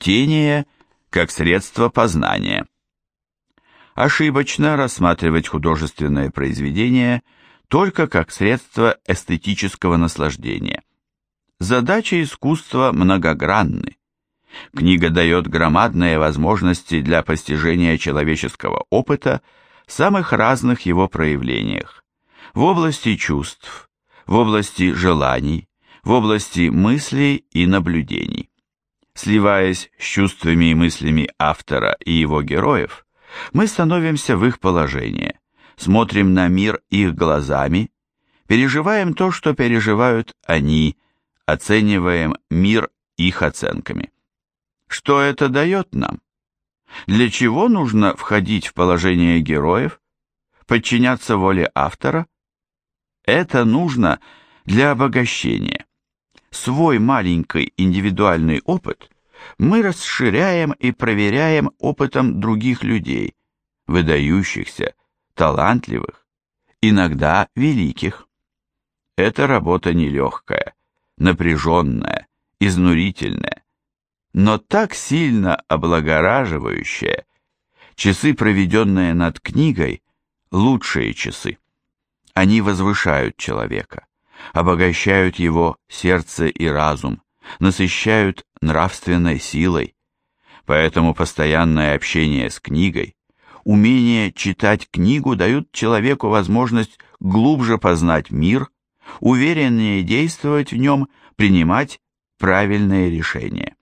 чтение как средство познания. Ошибочно рассматривать художественное произведение только как средство эстетического наслаждения. Задачи искусства многогранны. Книга дает громадные возможности для постижения человеческого опыта в самых разных его проявлениях. В области чувств, в области желаний, в области мыслей и наблюдений. Сливаясь с чувствами и мыслями автора и его героев, мы становимся в их положение, смотрим на мир их глазами, переживаем то, что переживают они, оцениваем мир их оценками. Что это дает нам? Для чего нужно входить в положение героев? Подчиняться воле автора? Это нужно для обогащения. Свой маленький индивидуальный опыт мы расширяем и проверяем опытом других людей, выдающихся, талантливых, иногда великих. Эта работа нелегкая, напряженная, изнурительная, но так сильно облагораживающая. Часы, проведенные над книгой, лучшие часы. Они возвышают человека, обогащают его сердце и разум, насыщают нравственной силой. Поэтому постоянное общение с книгой, умение читать книгу дают человеку возможность глубже познать мир, увереннее действовать в нем, принимать правильные решения.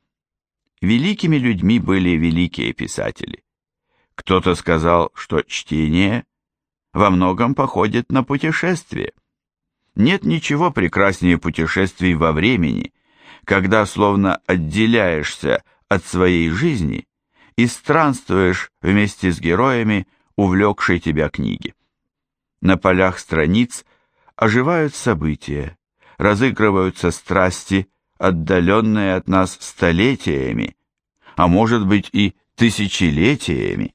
Великими людьми были великие писатели. Кто-то сказал, что чтение во многом походит на путешествие. Нет ничего прекраснее путешествий во времени, когда словно отделяешься от своей жизни и странствуешь вместе с героями, увлекшей тебя книги. На полях страниц оживают события, разыгрываются страсти, отдаленные от нас столетиями, а может быть и тысячелетиями.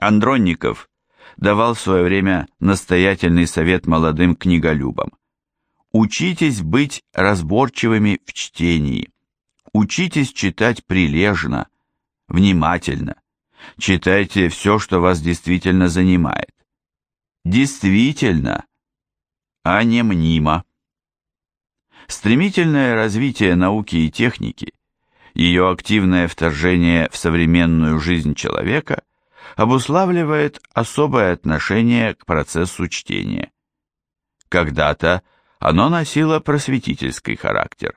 Андронников давал в свое время настоятельный совет молодым книголюбам. Учитесь быть разборчивыми в чтении. Учитесь читать прилежно, внимательно. Читайте все, что вас действительно занимает. Действительно, а не мнимо. Стремительное развитие науки и техники, ее активное вторжение в современную жизнь человека обуславливает особое отношение к процессу чтения. Когда-то оно носило просветительский характер.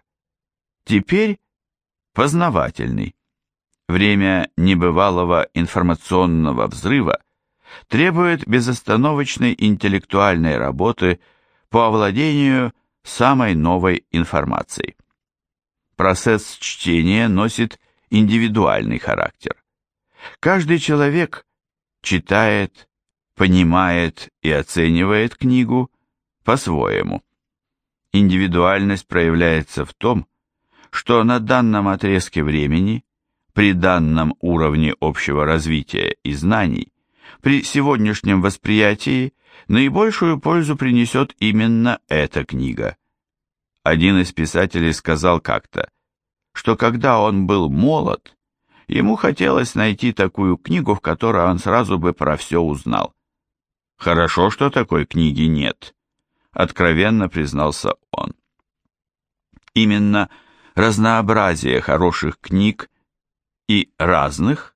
Теперь познавательный. Время небывалого информационного взрыва требует безостановочной интеллектуальной работы по овладению самой новой информацией. Процесс чтения носит индивидуальный характер. Каждый человек читает, понимает и оценивает книгу по-своему. Индивидуальность проявляется в том, что на данном отрезке времени, при данном уровне общего развития и знаний, при сегодняшнем восприятии наибольшую пользу принесет именно эта книга. Один из писателей сказал как-то, что когда он был молод, ему хотелось найти такую книгу, в которой он сразу бы про все узнал. Хорошо, что такой книги нет, откровенно признался он. Именно разнообразие хороших книг и разных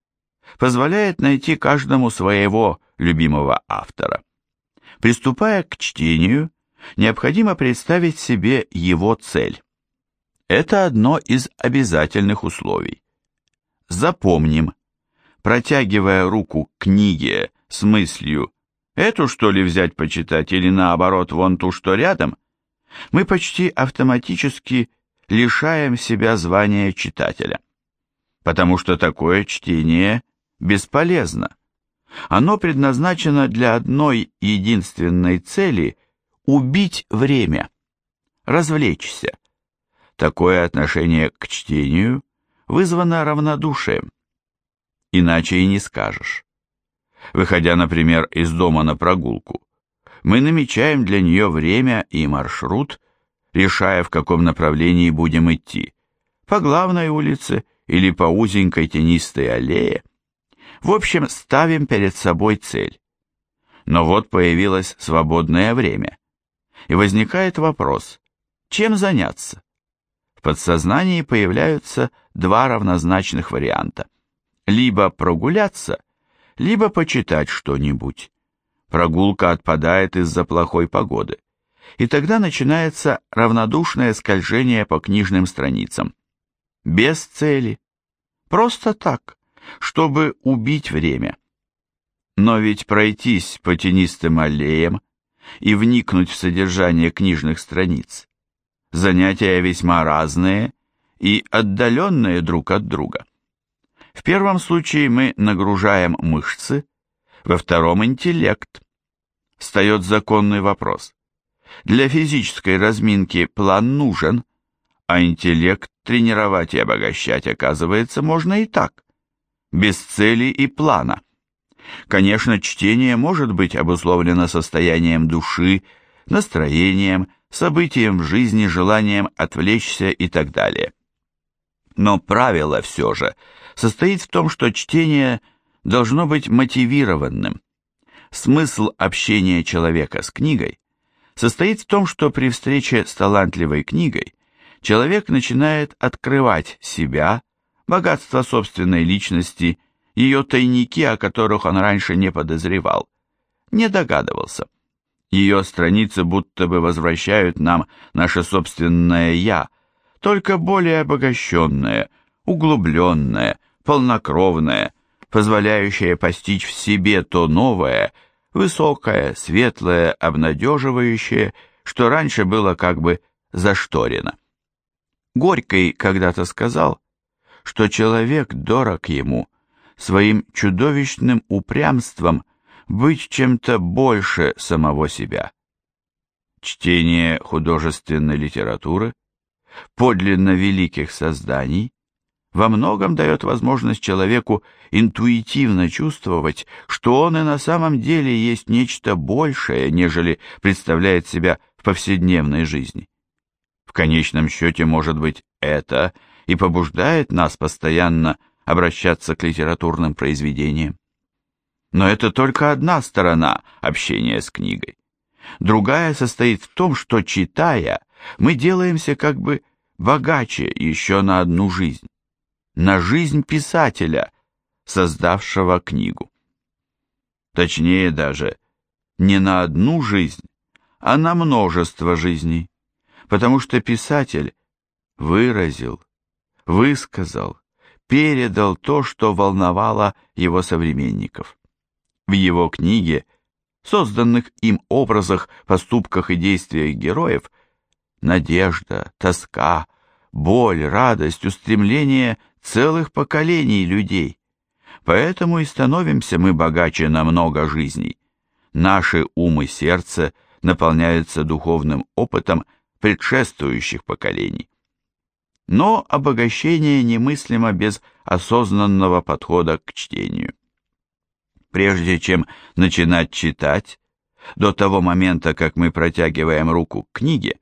позволяет найти каждому своего любимого автора. Приступая к чтению, необходимо представить себе его цель. Это одно из обязательных условий. Запомним, протягивая руку к книге с мыслью «эту что ли взять почитать или наоборот вон ту, что рядом», мы почти автоматически лишаем себя звания читателя. Потому что такое чтение бесполезно. Оно предназначено для одной единственной цели – убить время, развлечься. Такое отношение к чтению вызвано равнодушием. Иначе и не скажешь. Выходя, например, из дома на прогулку, мы намечаем для нее время и маршрут, решая, в каком направлении будем идти, по главной улице или по узенькой тенистой аллее. В общем, ставим перед собой цель. Но вот появилось свободное время. И возникает вопрос, чем заняться? В подсознании появляются два равнозначных варианта. Либо прогуляться, либо почитать что-нибудь. Прогулка отпадает из-за плохой погоды. И тогда начинается равнодушное скольжение по книжным страницам. Без цели. Просто так, чтобы убить время. Но ведь пройтись по тенистым аллеям и вникнуть в содержание книжных страниц – занятия весьма разные и отдаленные друг от друга. В первом случае мы нагружаем мышцы, во втором – интеллект. Встает законный вопрос. Для физической разминки план нужен, а интеллект тренировать и обогащать, оказывается, можно и так, без цели и плана. Конечно, чтение может быть обусловлено состоянием души, настроением, событием в жизни, желанием отвлечься и так далее. Но правило все же состоит в том, что чтение должно быть мотивированным. Смысл общения человека с книгой состоит в том, что при встрече с талантливой книгой человек начинает открывать себя, богатство собственной личности ее тайники, о которых он раньше не подозревал, не догадывался. Ее страницы будто бы возвращают нам наше собственное «я», только более обогащенное, углубленное, полнокровное, позволяющее постичь в себе то новое, высокое, светлое, обнадеживающее, что раньше было как бы зашторено. Горький когда-то сказал, что человек дорог ему своим чудовищным упрямством быть чем-то больше самого себя. Чтение художественной литературы, подлинно великих созданий, во многом дает возможность человеку интуитивно чувствовать, что он и на самом деле есть нечто большее, нежели представляет себя в повседневной жизни. В конечном счете, может быть, это и побуждает нас постоянно обращаться к литературным произведениям. Но это только одна сторона общения с книгой. Другая состоит в том, что, читая, мы делаемся как бы богаче еще на одну жизнь, на жизнь писателя, создавшего книгу. Точнее даже, не на одну жизнь, а на множество жизней, потому что писатель выразил, высказал, передал то, что волновало его современников. В его книге, созданных им образах, поступках и действиях героев, надежда, тоска, боль, радость, устремление целых поколений людей. Поэтому и становимся мы богаче на много жизней. Наши ум и сердце наполняются духовным опытом предшествующих поколений. Но обогащение немыслимо без осознанного подхода к чтению. Прежде чем начинать читать, до того момента, как мы протягиваем руку к книге,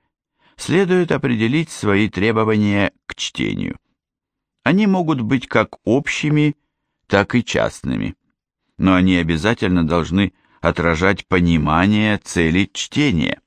следует определить свои требования к чтению. Они могут быть как общими, так и частными, но они обязательно должны отражать понимание цели чтения.